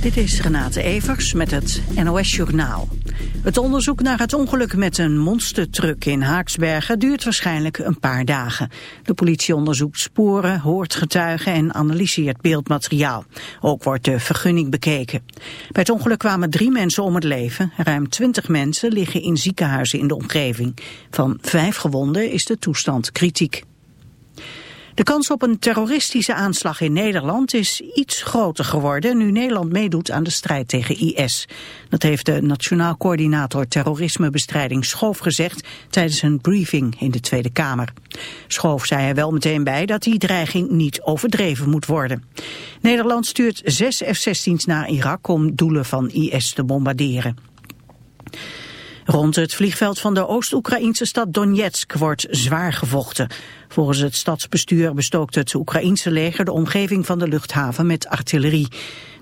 Dit is Renate Evers met het NOS Journaal. Het onderzoek naar het ongeluk met een monstertruck in Haaksbergen duurt waarschijnlijk een paar dagen. De politie onderzoekt sporen, hoort getuigen en analyseert beeldmateriaal. Ook wordt de vergunning bekeken. Bij het ongeluk kwamen drie mensen om het leven. Ruim twintig mensen liggen in ziekenhuizen in de omgeving. Van vijf gewonden is de toestand kritiek. De kans op een terroristische aanslag in Nederland is iets groter geworden nu Nederland meedoet aan de strijd tegen IS. Dat heeft de Nationaal Coördinator Terrorismebestrijding Schoof gezegd tijdens een briefing in de Tweede Kamer. Schoof zei er wel meteen bij dat die dreiging niet overdreven moet worden. Nederland stuurt zes F-16's naar Irak om doelen van IS te bombarderen. Rond het vliegveld van de Oost-Oekraïnse stad Donetsk wordt zwaar gevochten. Volgens het stadsbestuur bestookt het Oekraïense leger de omgeving van de luchthaven met artillerie.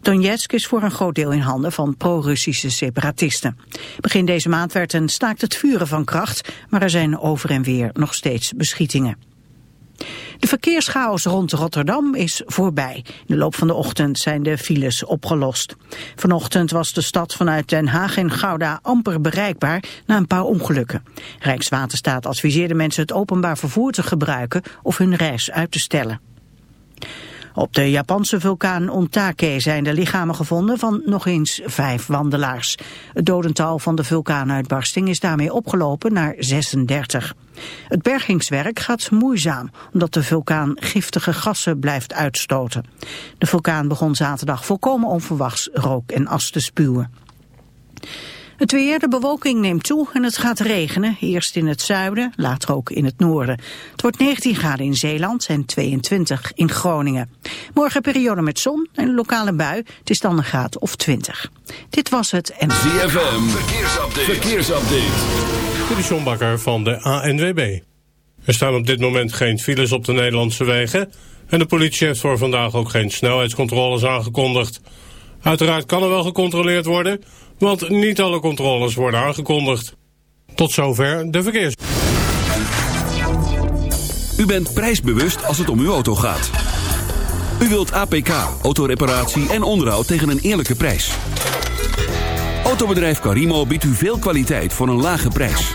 Donetsk is voor een groot deel in handen van pro-Russische separatisten. Begin deze maand werd een staakt het vuren van kracht, maar er zijn over en weer nog steeds beschietingen. De verkeerschaos rond Rotterdam is voorbij. In de loop van de ochtend zijn de files opgelost. Vanochtend was de stad vanuit Den Haag en Gouda amper bereikbaar na een paar ongelukken. Rijkswaterstaat adviseerde mensen het openbaar vervoer te gebruiken of hun reis uit te stellen. Op de Japanse vulkaan Ontake zijn de lichamen gevonden van nog eens vijf wandelaars. Het dodental van de vulkaanuitbarsting is daarmee opgelopen naar 36. Het bergingswerk gaat moeizaam, omdat de vulkaan giftige gassen blijft uitstoten. De vulkaan begon zaterdag volkomen onverwachts rook en as te spuwen. Het weer, de bewolking neemt toe en het gaat regenen. Eerst in het zuiden, later ook in het noorden. Het wordt 19 graden in Zeeland en 22 in Groningen. Morgen periode met zon en lokale bui. Het is dan een graad of 20. Dit was het en... ZFM, verkeersupdate. verkeersupdate. De Sjombakker van de ANWB. Er staan op dit moment geen files op de Nederlandse wegen... en de politie heeft voor vandaag ook geen snelheidscontroles aangekondigd. Uiteraard kan er wel gecontroleerd worden want niet alle controles worden aangekondigd. Tot zover de verkeers. U bent prijsbewust als het om uw auto gaat. U wilt APK, autoreparatie en onderhoud tegen een eerlijke prijs. Autobedrijf Carimo biedt u veel kwaliteit voor een lage prijs.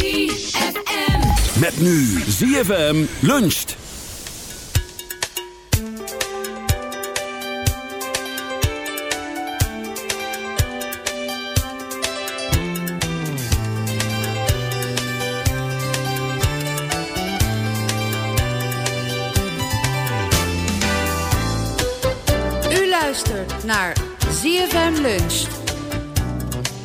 ZFM. Met nu ZFM luncht. U luistert naar ZFM Lunch.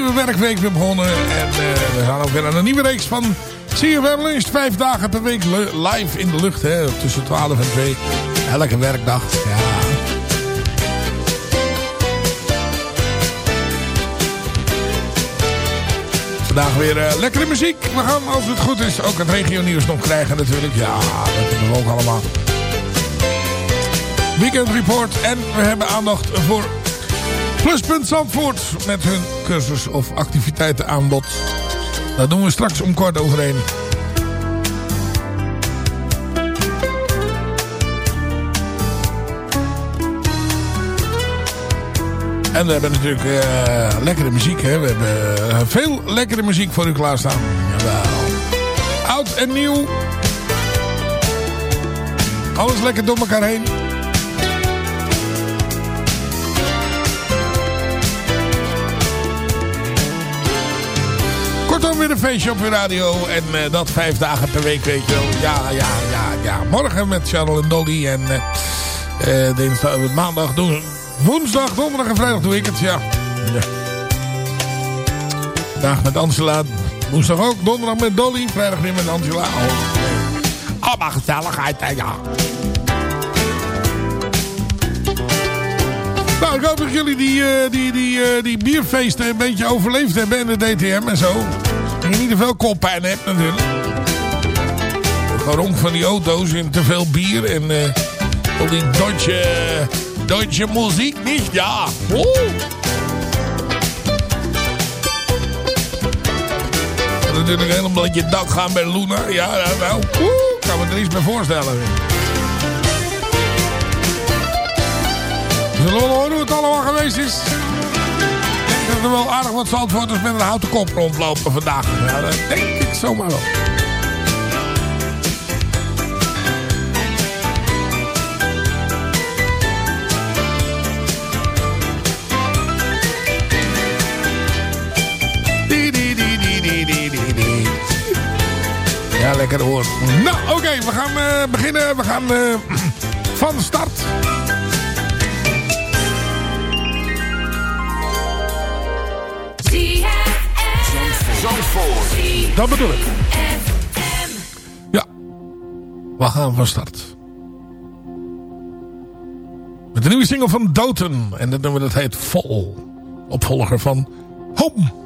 Nieuwe werkweek weer begonnen. En eh, we gaan ook weer aan een nieuwe reeks van CFM Lunch. Vijf dagen per week live in de lucht. Hè, tussen 12 en 2. Elke werkdag. Ja. Vandaag weer eh, lekkere muziek. We gaan, als het goed is, ook het regio nieuws nog krijgen natuurlijk. Ja, dat hebben we ook allemaal. Weekend Report. En we hebben aandacht voor Pluspunt Zandvoort. Met hun cursus of activiteitenaanbod. Dat doen we straks om kwart over één. En we hebben natuurlijk eh, lekkere muziek. Hè? We hebben eh, veel lekkere muziek voor u klaarstaan. Jawel. Oud en nieuw. Alles lekker door elkaar heen. Kortom weer een feestje op uw radio. En eh, dat vijf dagen per week, weet je wel. Ja, ja, ja, ja. Morgen met Charles en Dolly. En dinsdag, maandag doen. Woensdag, donderdag en vrijdag doe ik het, ja. ja. Vandaag met Angela. Woensdag ook. Donderdag met Dolly. Vrijdag weer met Angela. Oh. Allemaal gezelligheid, hè, ja. Nou, ik hoop dat jullie die, die, die, eh, die bierfeesten een beetje overleefd hebben in de DTM en zo. Je niet te veel koppijn hebt natuurlijk. Geronk van die auto's en te veel bier en eh al die Duitse, Duitse muziek niet, ja. Oeh. Natuurlijk helemaal dat je dak gaan bij Luna. Ja, nou. Oeh, kan me er iets bij voorstellen. We zullen wel horen hoe het allemaal geweest is. Dat er wel aardig wat zandvoorters met een houten kop rondlopen vandaag. Ja, dat denk ik zomaar wel. Ja, lekker hoor. Nou, oké, we gaan eh, beginnen. We gaan eh, van start. Dat bedoel ik. Ja. We gaan van start. Met de nieuwe single van Doten. En dat nummer dat heet Vol. Opvolger van Home.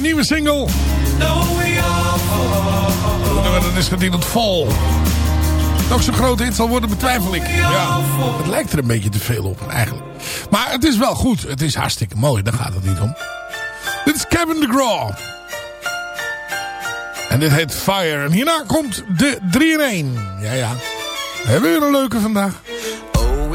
Nieuwe single. Dat is getiteld Fall. Nog zo'n grote hit zal worden betwijfel ik. Ja, het lijkt er een beetje te veel op eigenlijk. Maar het is wel goed. Het is hartstikke mooi. Daar gaat het niet om. Dit is Kevin DeGraw. En dit heet Fire. En hierna komt de 3 in 1. Ja, ja. We hebben weer een leuke vandaag.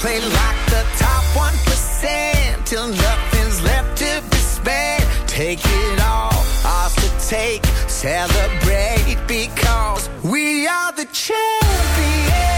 Play like the top 1% till nothing's left to be spent. Take it all, ours to take, celebrate because we are the champions.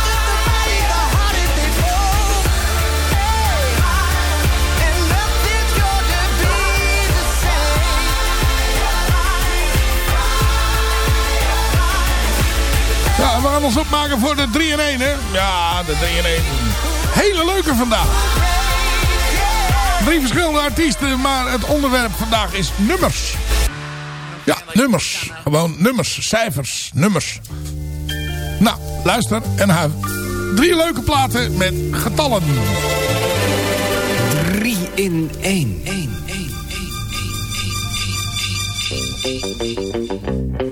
we gaan ons opmaken voor de 3-1. hè? Ja, de 3-1. Hele leuke vandaag. Drie verschillende artiesten, maar het onderwerp vandaag is nummers. Ja, nummers. Gewoon nummers, cijfers, nummers. Nou, luister en huil. Drie leuke platen met getallen. 3 in 1 11 1 1 1 1 1 1 1.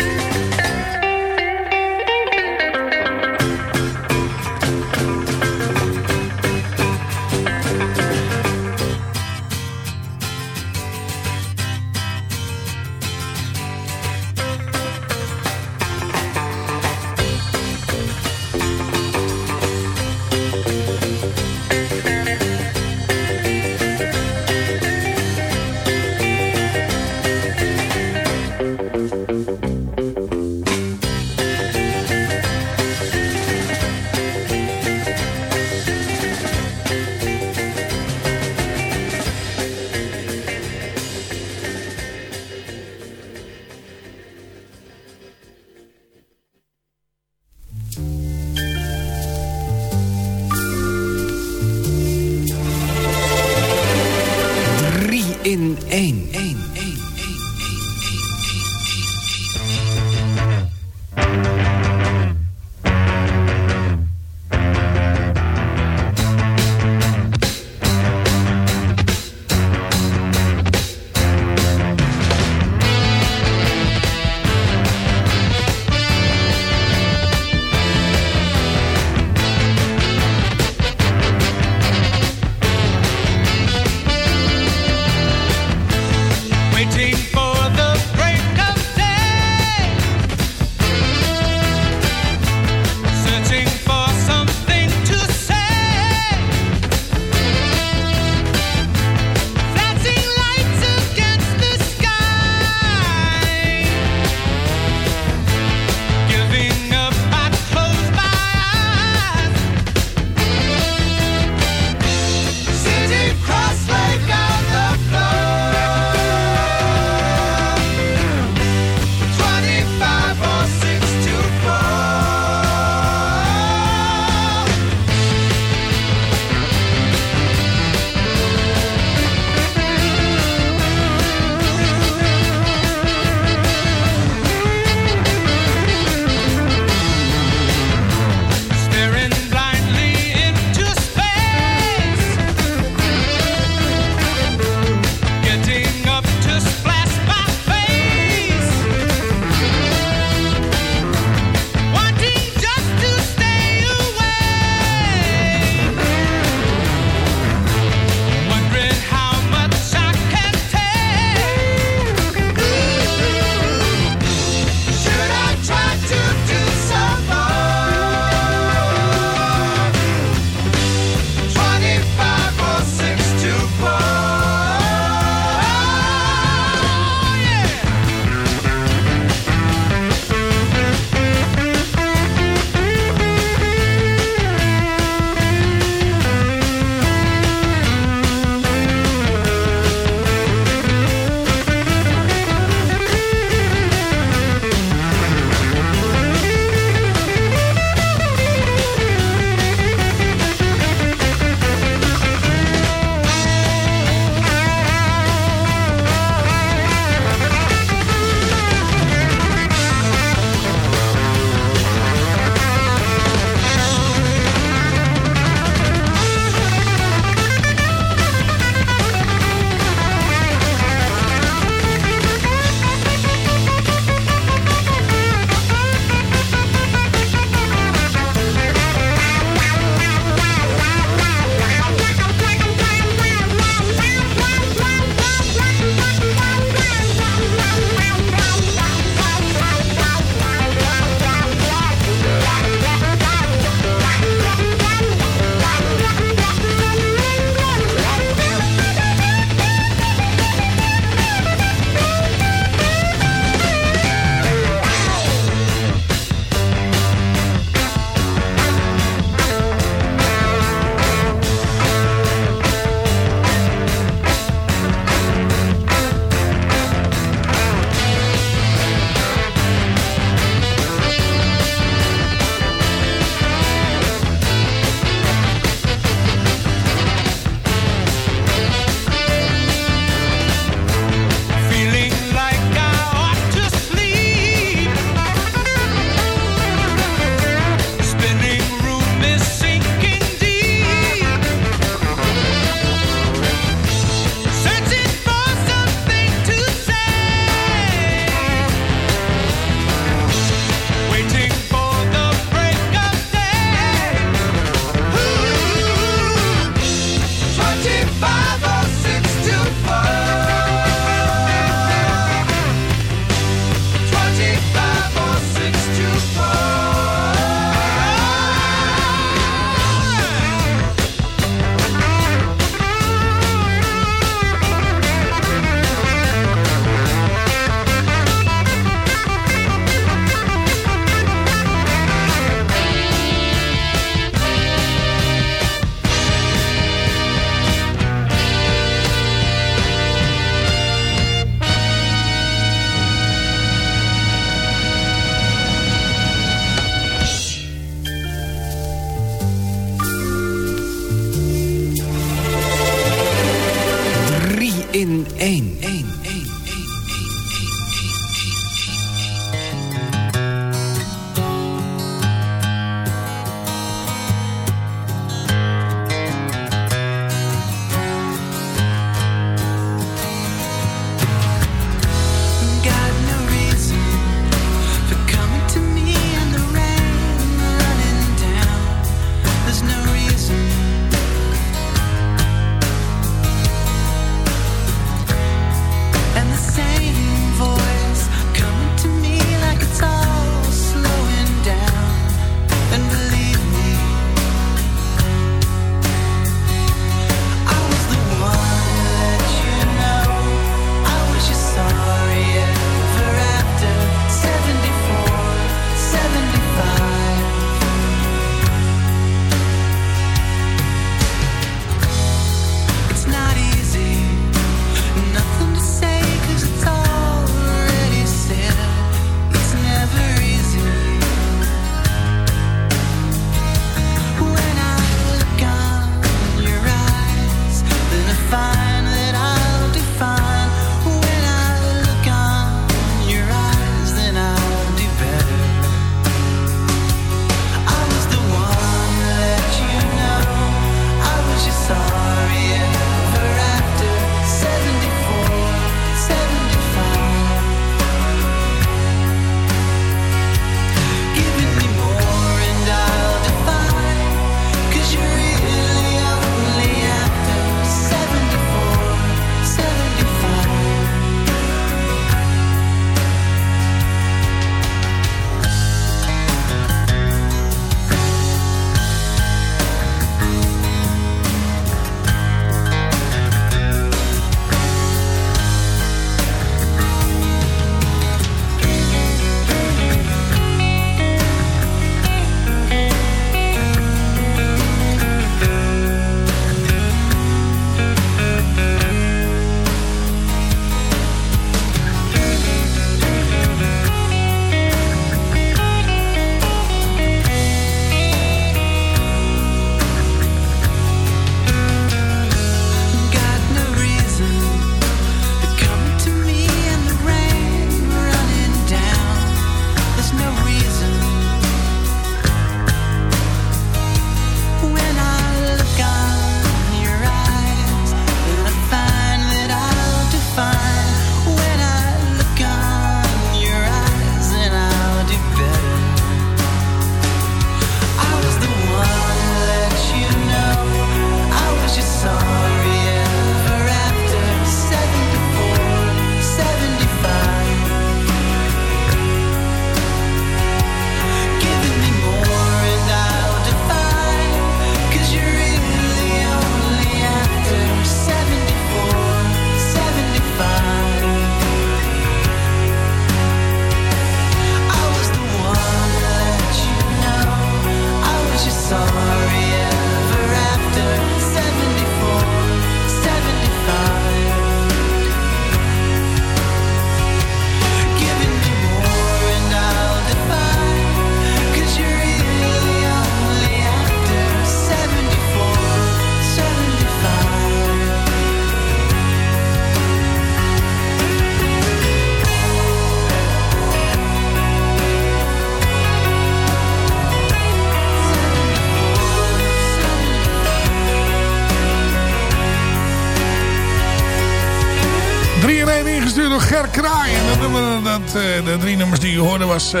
De drie nummers die u hoorde was, eh,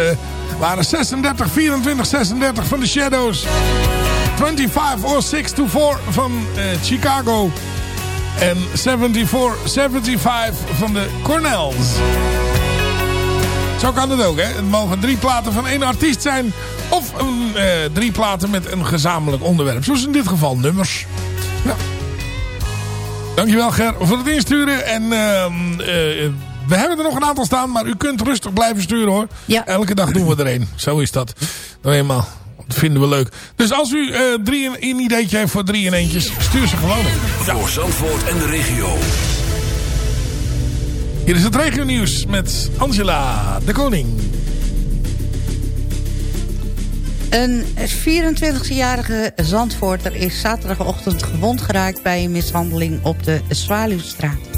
waren 36, 24, 36 van de Shadows. 25 or 6 to 4 van eh, Chicago. En 74, 75 van de Cornells. Zo kan het ook, hè. Het mogen drie platen van één artiest zijn. Of een, eh, drie platen met een gezamenlijk onderwerp. Zoals in dit geval nummers. Ja. Dankjewel Ger voor het insturen. En ehm, eh, we hebben er nog een aantal staan. Maar u kunt rustig blijven sturen hoor. Ja. Elke dag doen we er een. Zo is dat. Nou eenmaal. Dat vinden we leuk. Dus als u eh, drie in, een ideetje heeft voor drie in eentjes. Stuur ze gewoon in. Voor Zandvoort en de regio. Hier is het regio nieuws met Angela de Koning. Een 24-jarige Zandvoorter is zaterdagochtend gewond geraakt bij een mishandeling op de Zwaluwstraat.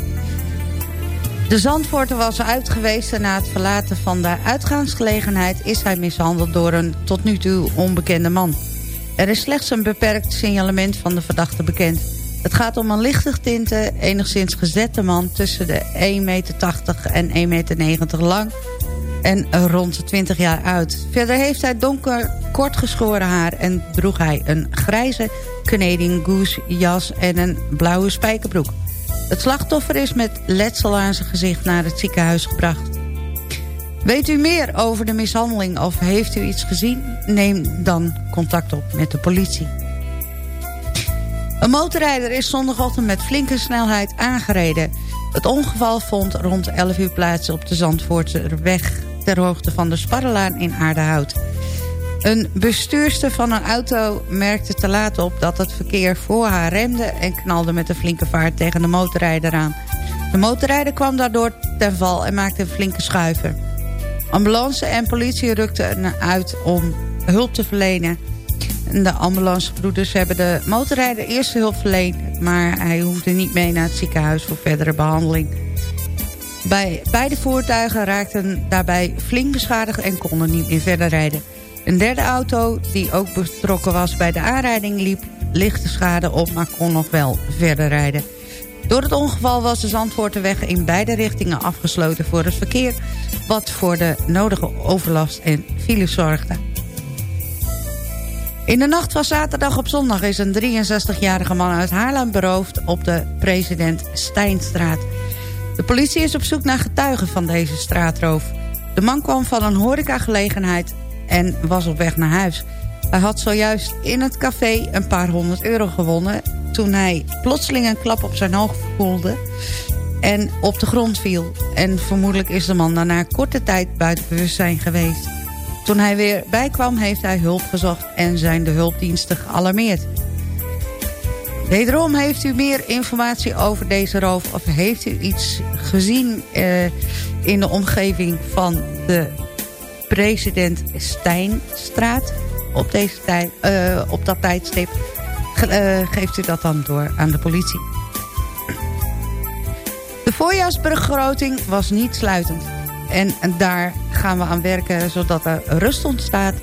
De Zandvoorter was uit geweest en na het verlaten van de uitgaansgelegenheid... is hij mishandeld door een tot nu toe onbekende man. Er is slechts een beperkt signalement van de verdachte bekend. Het gaat om een lichte tinte, enigszins gezette man... tussen de 1,80 meter en 1,90 meter lang en rond de 20 jaar oud. Verder heeft hij donker, kort geschoren haar... en droeg hij een grijze Canadian Goose jas en een blauwe spijkerbroek. Het slachtoffer is met letsel aan zijn gezicht naar het ziekenhuis gebracht. Weet u meer over de mishandeling of heeft u iets gezien? Neem dan contact op met de politie. Een motorrijder is zondagochtend met flinke snelheid aangereden. Het ongeval vond rond 11 uur plaats op de Zandvoortse weg... ter hoogte van de Sparrelaan in Aardehout. Een bestuurster van een auto merkte te laat op dat het verkeer voor haar remde... en knalde met een flinke vaart tegen de motorrijder aan. De motorrijder kwam daardoor ten val en maakte een flinke schuiver. Ambulance en politie rukten uit om hulp te verlenen. De ambulancebroeders hebben de motorrijder eerste hulp verleend... maar hij hoefde niet mee naar het ziekenhuis voor verdere behandeling. Bij beide voertuigen raakten daarbij flink beschadigd en konden niet meer verder rijden. Een derde auto, die ook betrokken was bij de aanrijding... liep lichte schade op, maar kon nog wel verder rijden. Door het ongeval was de Zandvoortenweg in beide richtingen afgesloten voor het verkeer... wat voor de nodige overlast en files zorgde. In de nacht van zaterdag op zondag is een 63-jarige man uit Haarlem beroofd... op de president Steinstraat. De politie is op zoek naar getuigen van deze straatroof. De man kwam van een horecagelegenheid en was op weg naar huis. Hij had zojuist in het café een paar honderd euro gewonnen... toen hij plotseling een klap op zijn hoofd voelde en op de grond viel. En vermoedelijk is de man daarna korte tijd buiten bewustzijn geweest. Toen hij weer bijkwam heeft hij hulp gezocht en zijn de hulpdiensten gealarmeerd. Wederom heeft u meer informatie over deze roof... of heeft u iets gezien uh, in de omgeving van de president Steinstraat... op, deze tijd, uh, op dat tijdstip, uh, geeft u dat dan door aan de politie. De voorjaarsbegroting was niet sluitend. En daar gaan we aan werken zodat er rust ontstaat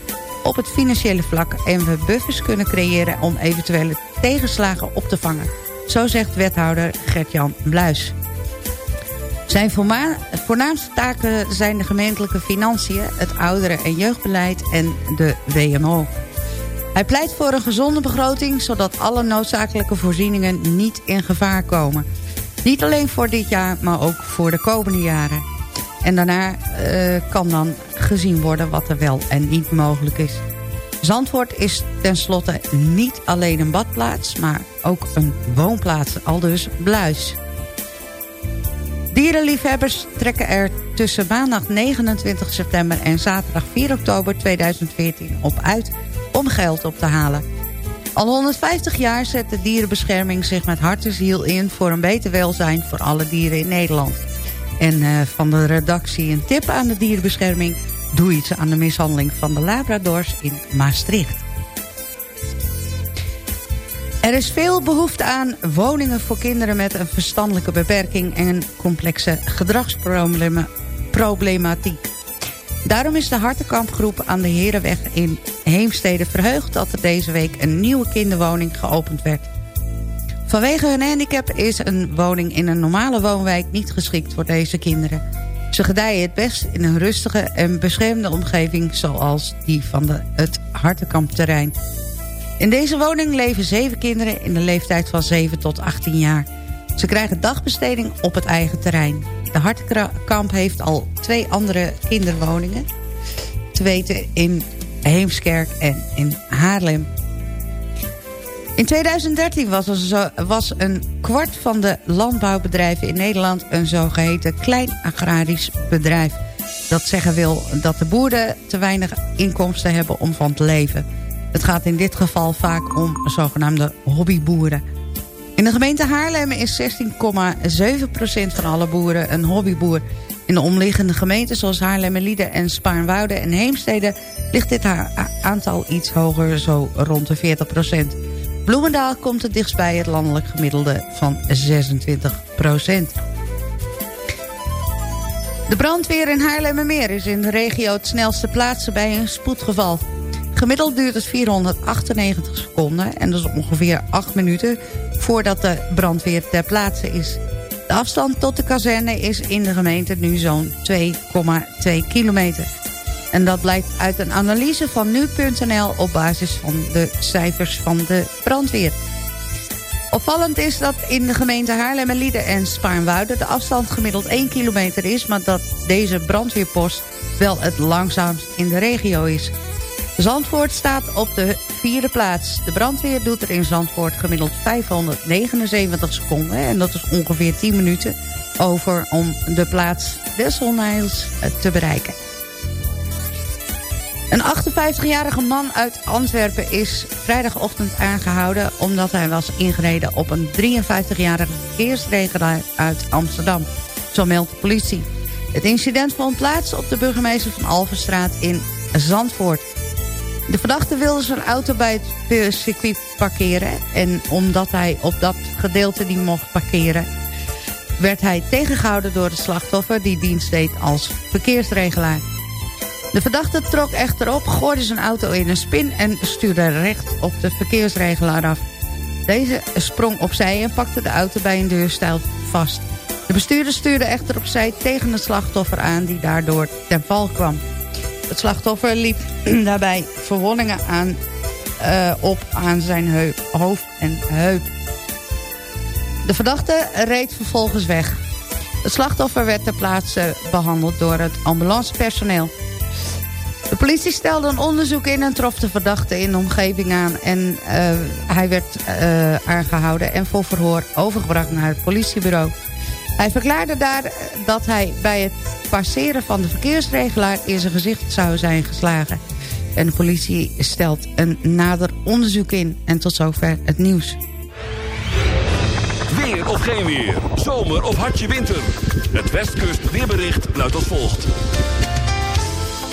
op het financiële vlak... en we buffers kunnen creëren om eventuele tegenslagen op te vangen. Zo zegt wethouder Gert-Jan Bluis. Zijn voornaamste taken zijn de gemeentelijke financiën... het ouderen- en jeugdbeleid en de WMO. Hij pleit voor een gezonde begroting... zodat alle noodzakelijke voorzieningen niet in gevaar komen. Niet alleen voor dit jaar, maar ook voor de komende jaren. En daarna uh, kan dan gezien worden wat er wel en niet mogelijk is. Zandvoort is tenslotte niet alleen een badplaats, maar ook een woonplaats, al dus Bluis. Dierenliefhebbers trekken er tussen maandag 29 september en zaterdag 4 oktober 2014 op uit om geld op te halen. Al 150 jaar zet de dierenbescherming zich met hart en ziel in voor een beter welzijn voor alle dieren in Nederland. En uh, van de redactie een tip aan de dierenbescherming... doe iets aan de mishandeling van de Labradors in Maastricht. Er is veel behoefte aan woningen voor kinderen met een verstandelijke beperking... en een complexe gedragsproblematiek. Daarom is de Hartenkampgroep aan de Herenweg in Heemstede verheugd... dat er deze week een nieuwe kinderwoning geopend werd. Vanwege hun handicap is een woning in een normale woonwijk niet geschikt voor deze kinderen. Ze gedijen het best in een rustige en beschermde omgeving zoals die van de, het Hartenkampterrein. In deze woning leven zeven kinderen in de leeftijd van 7 tot 18 jaar. Ze krijgen dagbesteding op het eigen terrein. De Hartenkamp heeft al twee andere kinderwoningen. Te weten in Heemskerk en in Haarlem. In 2013 was, er zo, was een kwart van de landbouwbedrijven in Nederland... een zogeheten klein agrarisch bedrijf. Dat zeggen wil dat de boeren te weinig inkomsten hebben om van te leven. Het gaat in dit geval vaak om zogenaamde hobbyboeren. In de gemeente Haarlem is 16,7% van alle boeren een hobbyboer. In de omliggende gemeenten zoals Haarlemmerlieden en Spaarnwoude en Heemstede... ligt dit aantal iets hoger, zo rond de 40% Bloemendaal komt het dichtst bij het landelijk gemiddelde van 26 procent. De brandweer in Haarlemmermeer is in de regio het snelste plaatsen bij een spoedgeval. Gemiddeld duurt het 498 seconden en dat is ongeveer 8 minuten voordat de brandweer ter plaatse is. De afstand tot de kazerne is in de gemeente nu zo'n 2,2 kilometer. En dat blijkt uit een analyse van nu.nl op basis van de cijfers van de brandweer. Opvallend is dat in de gemeente Haarlemmerlieden en Spaarnwoude... de afstand gemiddeld 1 kilometer is... maar dat deze brandweerpost wel het langzaamst in de regio is. Zandvoort staat op de vierde plaats. De brandweer doet er in Zandvoort gemiddeld 579 seconden... en dat is ongeveer 10 minuten over om de plaats des onheils te bereiken. Een 58-jarige man uit Antwerpen is vrijdagochtend aangehouden... omdat hij was ingereden op een 53-jarige verkeersregelaar uit Amsterdam. Zo meldt de politie. Het incident vond plaats op de burgemeester van Alverstraat in Zandvoort. De verdachte wilde zijn auto bij het circuit parkeren... en omdat hij op dat gedeelte niet mocht parkeren... werd hij tegengehouden door de slachtoffer die dienst deed als verkeersregelaar. De verdachte trok echter op, gooide zijn auto in een spin... en stuurde recht op de verkeersregelaar af. Deze sprong opzij en pakte de auto bij een deurstijl vast. De bestuurder stuurde echter opzij tegen het slachtoffer aan... die daardoor ten val kwam. Het slachtoffer liep daarbij verwondingen aan, uh, op aan zijn hoofd en heup. De verdachte reed vervolgens weg. Het slachtoffer werd ter plaatse behandeld door het ambulancepersoneel. De politie stelde een onderzoek in en trof de verdachte in de omgeving aan. En uh, hij werd uh, aangehouden en voor verhoor overgebracht naar het politiebureau. Hij verklaarde daar dat hij bij het passeren van de verkeersregelaar in zijn gezicht zou zijn geslagen. En de politie stelt een nader onderzoek in. En tot zover het nieuws. Weer of geen weer, zomer of hartje winter. Het Westkust weerbericht luidt als volgt.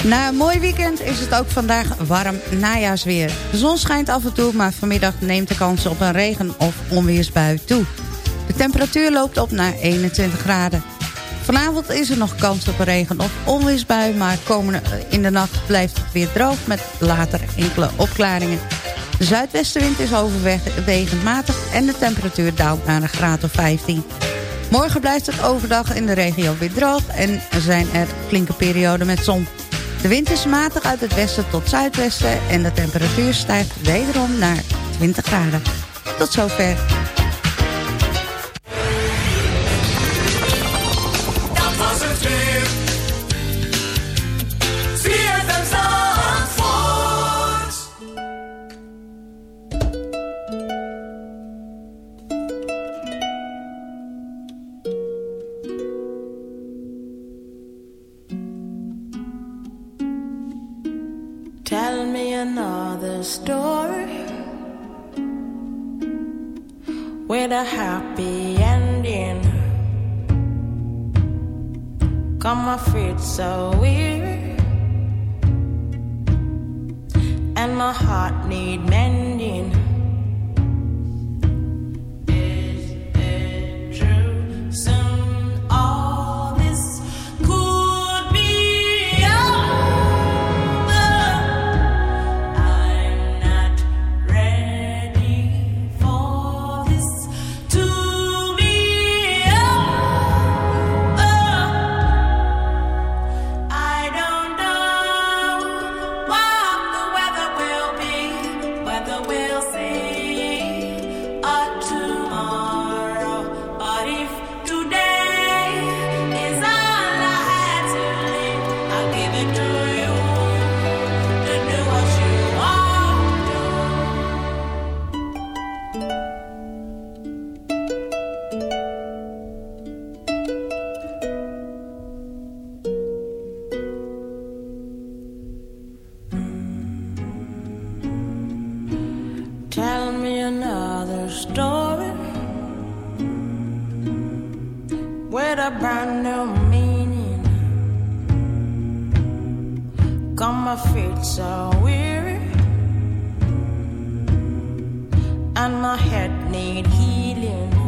Na een mooi weekend is het ook vandaag warm najaarsweer. De zon schijnt af en toe, maar vanmiddag neemt de kans op een regen- of onweersbui toe. De temperatuur loopt op naar 21 graden. Vanavond is er nog kans op regen- of onweersbui... maar komende in de nacht blijft het weer droog met later enkele opklaringen. De zuidwestenwind is overwegend matig en de temperatuur daalt naar een graad of 15. Morgen blijft het overdag in de regio weer droog... en zijn er flinke perioden met zon. De wind is matig uit het westen tot zuidwesten... en de temperatuur stijgt wederom naar 20 graden. Tot zover. Story with a brand new meaning. Got my feet so weary, and my head need healing.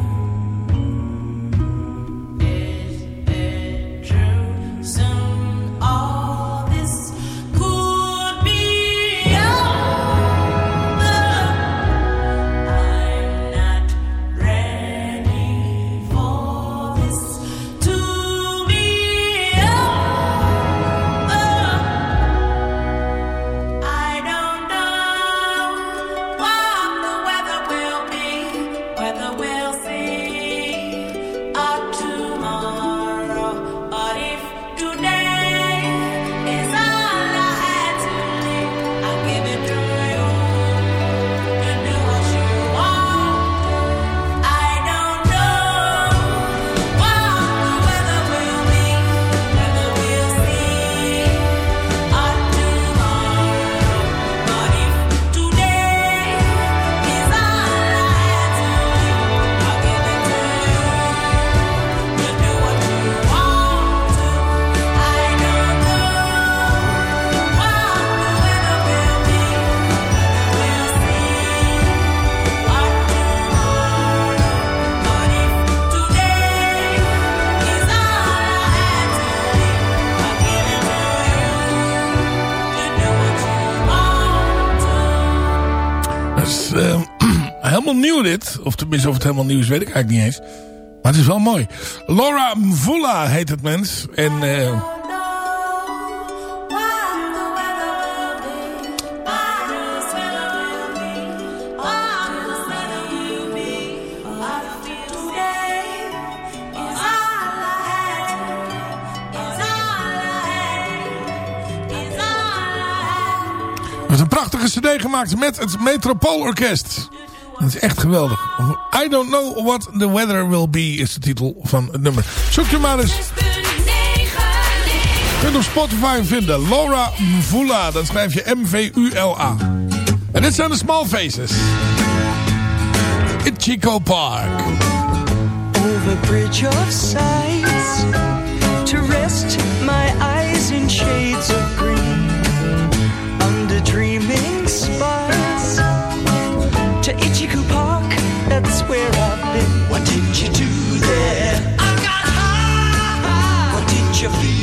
nieuw dit. Of tenminste of het helemaal nieuw is weet ik eigenlijk niet eens. Maar het is wel mooi. Laura Mvula heet het mens. En... Uh, is een prachtige cd gemaakt met het Metropoolorkest. Dat is echt geweldig. I don't know what the weather will be is de titel van het nummer. Zoek je maar eens. Je kunt op Spotify vinden. Laura Mvula. Dat schrijf je M-V-U-L-A. En dit zijn de Small Faces. In Chico Park. Over bridge of sights. To rest my eyes. your feet.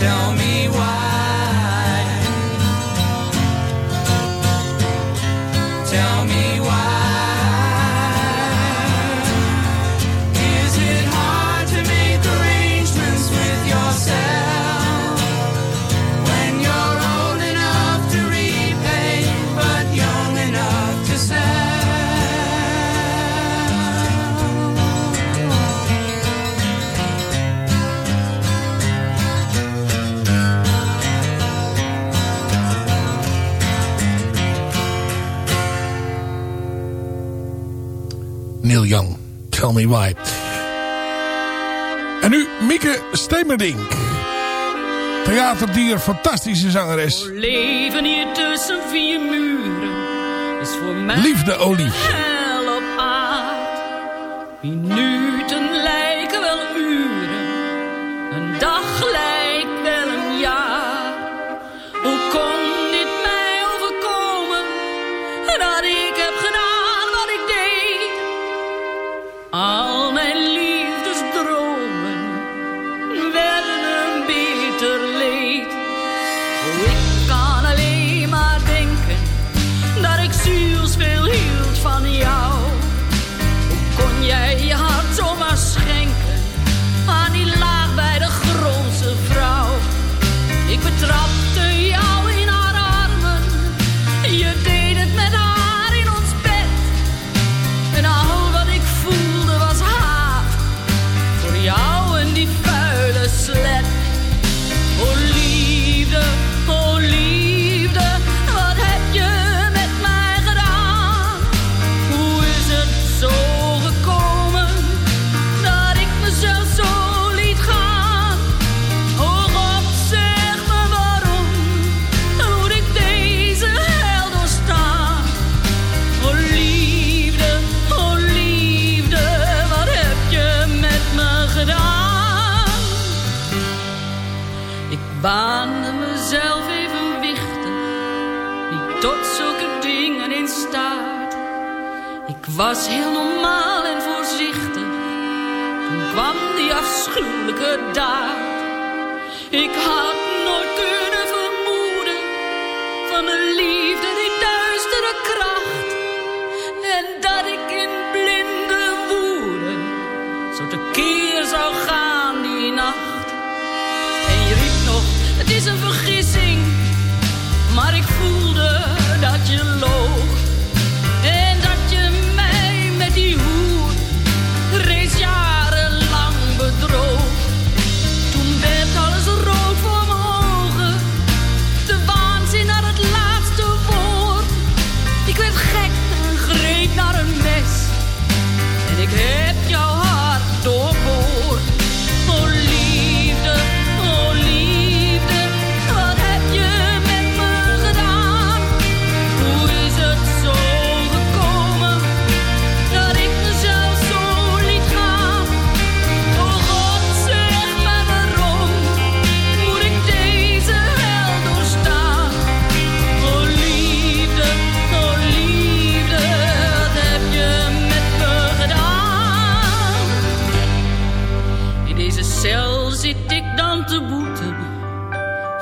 tell me why. Tell Me Why. En nu Mieke Stemerdink. Theaterdier, fantastische zangeres. Leven hier tussen vier muren is voor mij... Liefde, Olie.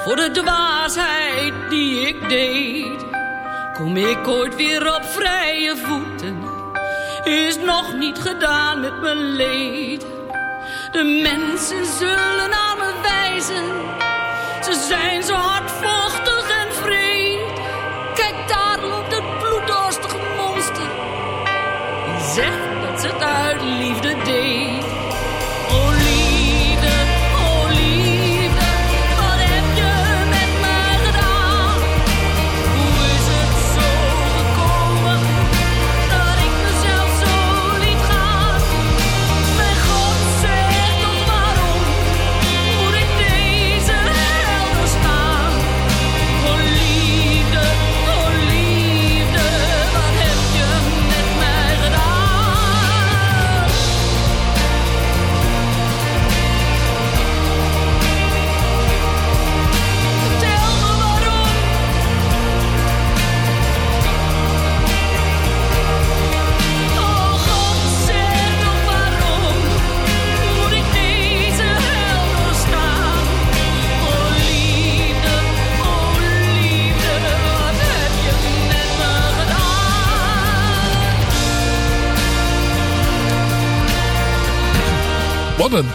voor de dwaasheid die ik deed. Kom ik ooit weer op vrije voeten, is nog niet gedaan met mijn leed. De mensen zullen aan me wijzen, ze zijn zo hardvochtig en vreed. Kijk, daar op het bloeddorstige monster, die zegt dat ze het uit liefde deed.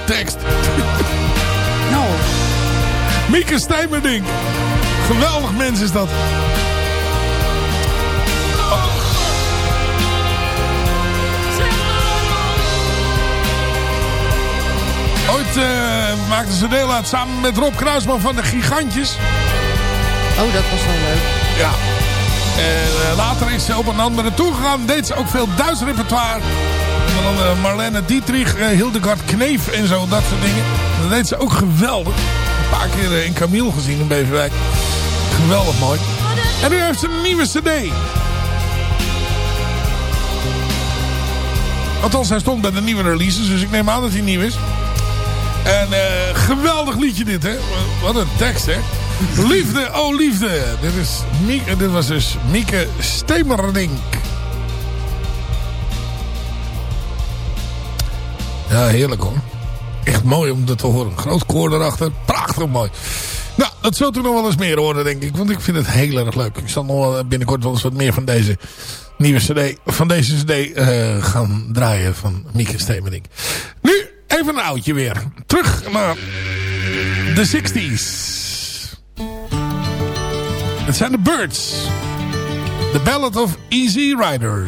Tekst. Nou. Mieke Stijmerdink. Geweldig mens is dat. Ooit eh, maakten ze deel uit samen met Rob Kruisman van de Gigantjes. Oh, dat was wel leuk. Ja. En eh, later is ze op een andere toegegaan. Deed ze ook veel Duits repertoire. Onder andere Marlene Dietrich, eh, Hildegard Kneef en zo, dat soort dingen. Dat deed ze ook geweldig. Een paar keer eh, in Camille gezien in Beverwijk. Geweldig mooi. En nu heeft ze een nieuwe cd. Althans, hij stond bij de nieuwe releases, dus ik neem aan dat hij nieuw is. En eh, geweldig liedje dit, hè. Wat een tekst, hè. Liefde, oh liefde. Dit, is Mieke, dit was dus Mieke Stemerdink. Ja, heerlijk hoor. Echt mooi om dat te horen. Groot koor erachter. Prachtig mooi. Nou, dat zult u nog wel eens meer horen, denk ik. Want ik vind het heel erg leuk. Ik zal nog binnenkort wel eens wat meer van deze nieuwe cd, van deze cd eh, gaan draaien van Mieke Stemerdink. Nu even een oudje weer. Terug naar de 60s. Het zijn de Birds. The Ballad of Easy Rider.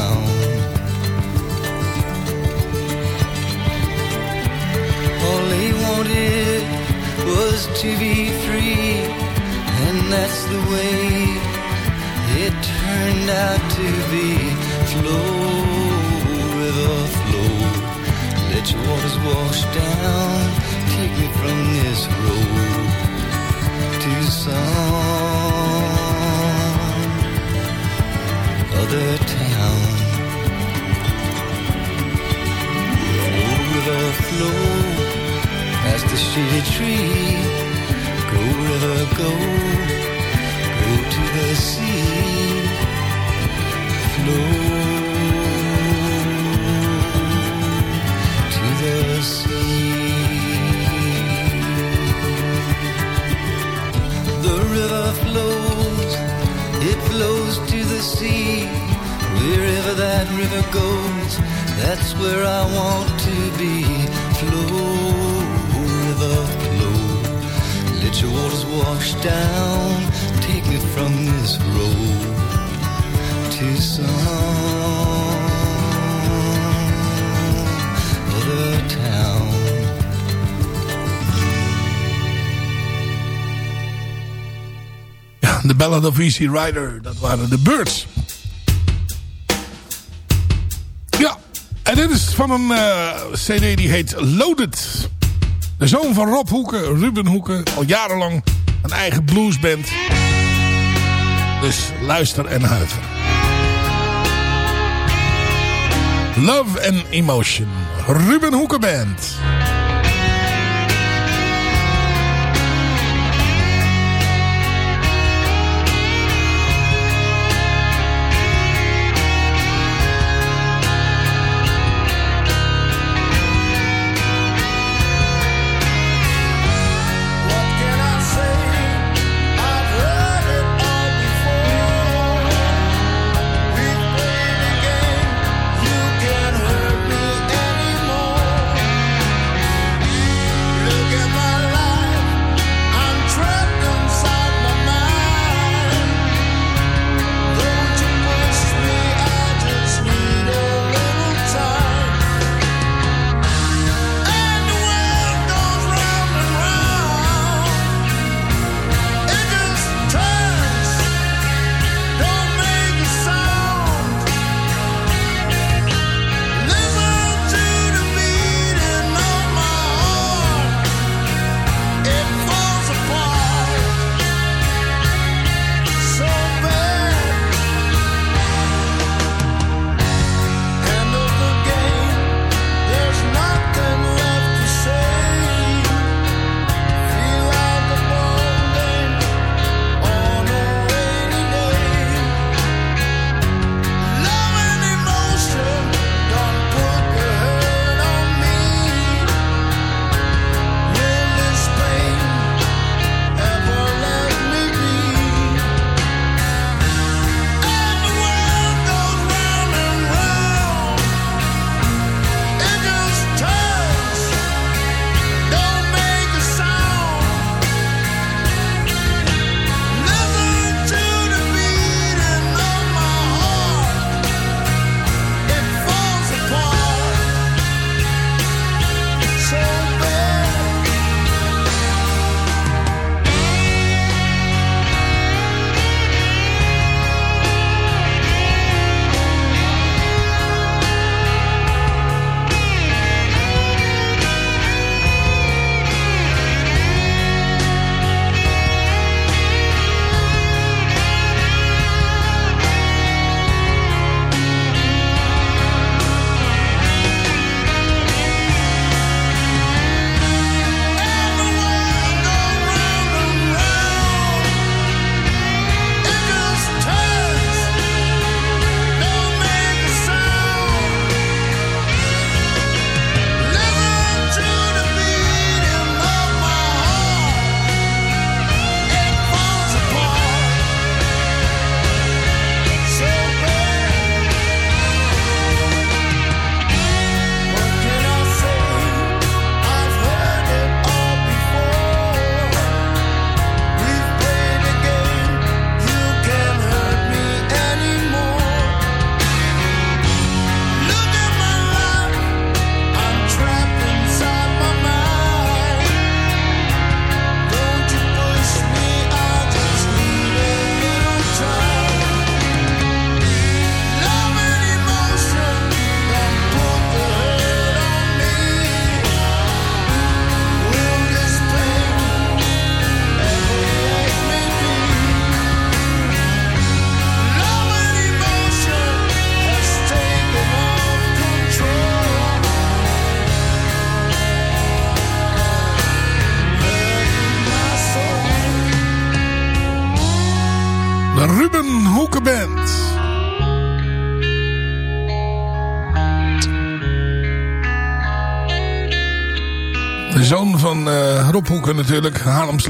Wanted was to be free, and that's the way it turned out to be. Flow, river, flow, let your waters wash down, take me from this road to some other town. Shady tree. Go, river, go, go to the sea. Flow to the sea. The river flows, it flows to the sea. Wherever that river goes, that's where I want to be. Let your waters wash down, take me from this road to some other town. Ja, de Ballad of Easy Rider. Dat waren de Birds. Ja, en dit is van een eh, cd die heet Loaded. De zoon van Rob Hoeken, Ruben Hoeken. Al jarenlang een eigen bluesband. Dus luister en huiver. Love and Emotion. Ruben Hoeken Band.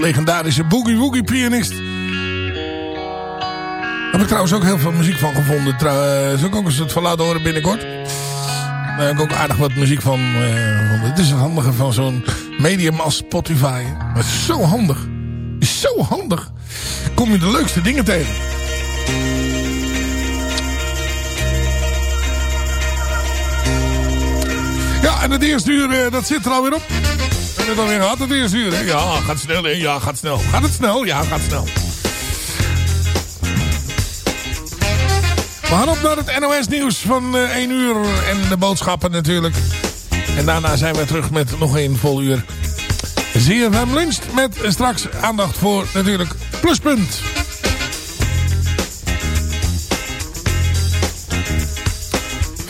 Legendarische boogie-woogie-pianist. Daar heb ik trouwens ook heel veel muziek van gevonden. Trouw, eh, zal ik ook eens het van laten horen binnenkort. Daar heb ik ook aardig wat muziek van eh, gevonden. Het is het handige van zo'n medium als Spotify. Het is zo handig. Is zo handig. Kom je de leukste dingen tegen. Ja, en het eerste uur, eh, dat zit er alweer op. Het alweer gehad, het eerste uur. Ja, gaat snel? Ja, gaat snel. Gaat het snel? Ja, gaat snel. We gaan op naar het NOS nieuws van eh 1 uur. En de boodschappen natuurlijk. En daarna zijn we terug met nog een vol uur. ZFM Lunch met straks aandacht voor natuurlijk Pluspunt.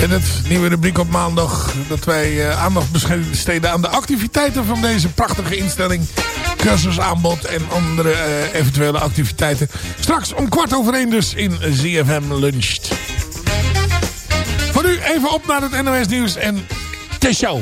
En het nieuwe rubriek op maandag dat wij eh, aandacht besteden aan de activiteiten van deze prachtige instelling. Cursusaanbod en andere eh, eventuele activiteiten. Straks om kwart over één dus in ZFM Luncht. Voor nu even op naar het NOS nieuws en de show.